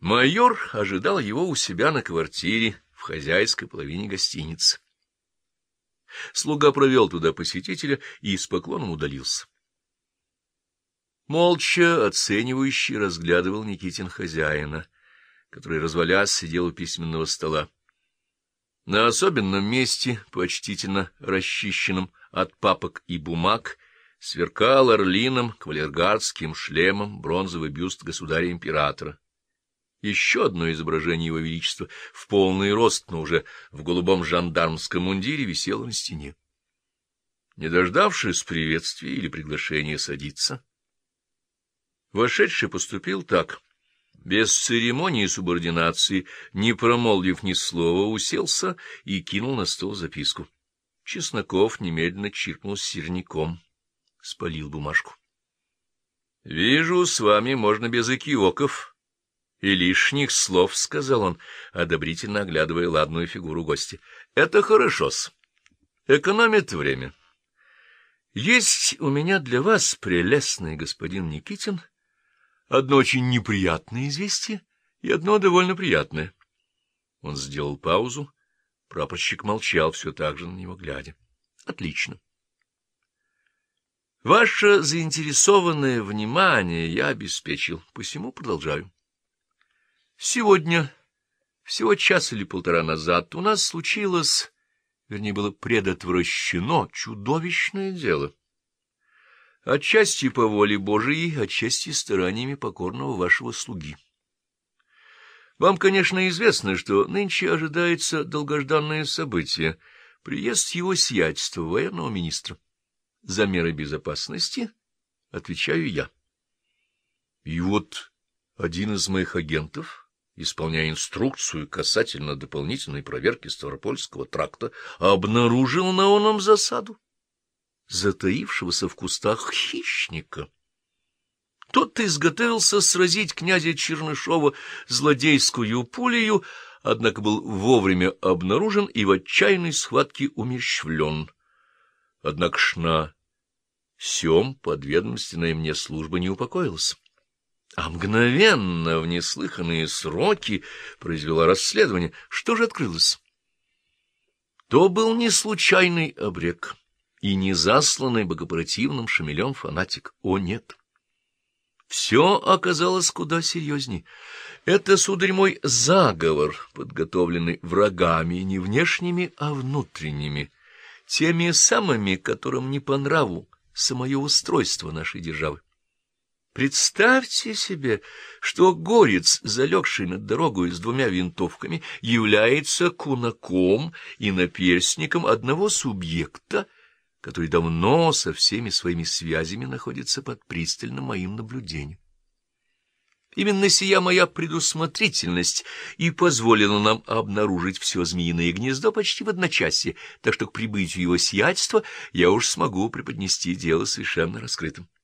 Майор ожидал его у себя на квартире в хозяйской половине гостиницы. Слуга провел туда посетителя и с поклоном удалился. Молча, оценивающий, разглядывал Никитин хозяина, который, развалясь, сидел у письменного стола. На особенном месте, почтительно расчищенном от папок и бумаг, сверкал орлином кавалергардским шлемом бронзовый бюст государя-императора. Еще одно изображение его величества в полный рост, но уже в голубом жандармском мундире висело на стене. Не дождавшись приветствия или приглашения садиться, вошедший поступил так — без церемонии субординации, не промолвив ни слова, уселся и кинул на стол записку. Чесноков немедленно чиркнул сирником, спалил бумажку. — Вижу, с вами можно без экиоков и лишних слов, — сказал он, одобрительно оглядывая ладную фигуру гостя. — Это хорошо-с. Экономит время. Есть у меня для вас, прелестный господин Никитин, — Одно очень неприятное известие и одно довольно приятное. Он сделал паузу. Прапорщик молчал, все так же на него глядя. — Отлично. Ваше заинтересованное внимание я обеспечил, посему продолжаю. Сегодня, всего час или полтора назад, у нас случилось, вернее, было предотвращено чудовищное дело. Отчасти по воле Божией, отчасти стараниями покорного вашего слуги. Вам, конечно, известно, что нынче ожидается долгожданное событие — приезд его сиятельства, военного министра. За меры безопасности отвечаю я. И вот один из моих агентов, исполняя инструкцию касательно дополнительной проверки Ставропольского тракта, обнаружил на оном засаду затаившегося в кустах хищника. Тот изготовился сразить князя Чернышова злодейскую пулею, однако был вовремя обнаружен и в отчаянной схватке умерщвлен. Однако ж на сём подведомственная мне служба не упокоилась, а мгновенно в неслыханные сроки произвела расследование. Что же открылось? То был не случайный обрек и не засланный богопротивным шамелем фанатик. О, нет! Все оказалось куда серьезней. Это, сударь мой, заговор, подготовленный врагами не внешними, а внутренними, теми самыми, которым не по нраву самое устройство нашей державы. Представьте себе, что горец, залегший над дорогой с двумя винтовками, является кунаком и наперстником одного субъекта, который давно со всеми своими связями находится под пристальным моим наблюдением. Именно сия моя предусмотрительность и позволила нам обнаружить все змеиное гнездо почти в одночасье, так что к прибытию его сиятельства я уж смогу преподнести дело совершенно раскрытым. —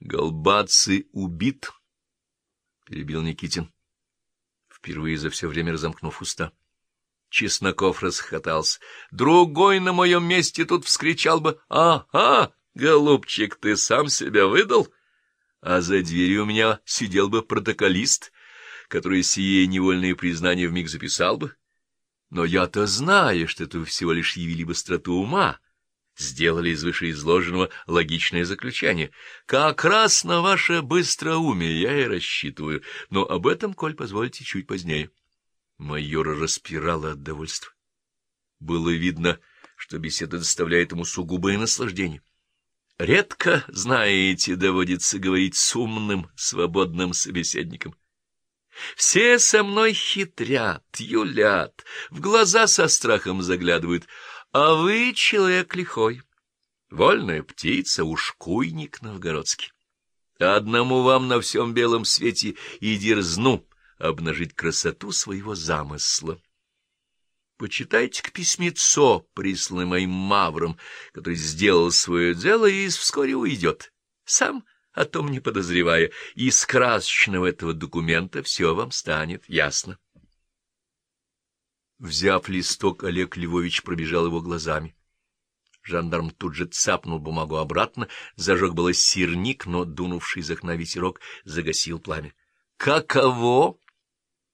Голбаций убит, — перебил Никитин, впервые за все время разомкнув уста. Чесноков расхотался. Другой на моем месте тут вскричал бы «Ага, голубчик, ты сам себя выдал?» А за дверью у меня сидел бы протоколист, который сие невольные признания вмиг записал бы. Но я-то знаю, что это всего лишь явили быстроту ума, сделали из вышеизложенного логичное заключение. Как раз на ваше быстроумие я и рассчитываю, но об этом, коль позвольте, чуть позднее. Майора распирало от довольства. Было видно, что беседа доставляет ему сугубое наслаждение. Редко, знаете, доводится говорить с умным, свободным собеседником. Все со мной хитрят, юлят, в глаза со страхом заглядывают, а вы человек лихой, вольная птица, ушкуйник новгородский. Одному вам на всем белом свете и дерзну обнажить красоту своего замысла. Почитайте к письмецо, присланное моим мавром, который сделал свое дело и вскоре уйдет, сам о том не подозревая, из красочного этого документа все вам станет ясно. Взяв листок, Олег Львович пробежал его глазами. Жандарм тут же цапнул бумагу обратно, зажег было сирник, но, дунувший из окна ветерок, загасил пламя. Каково?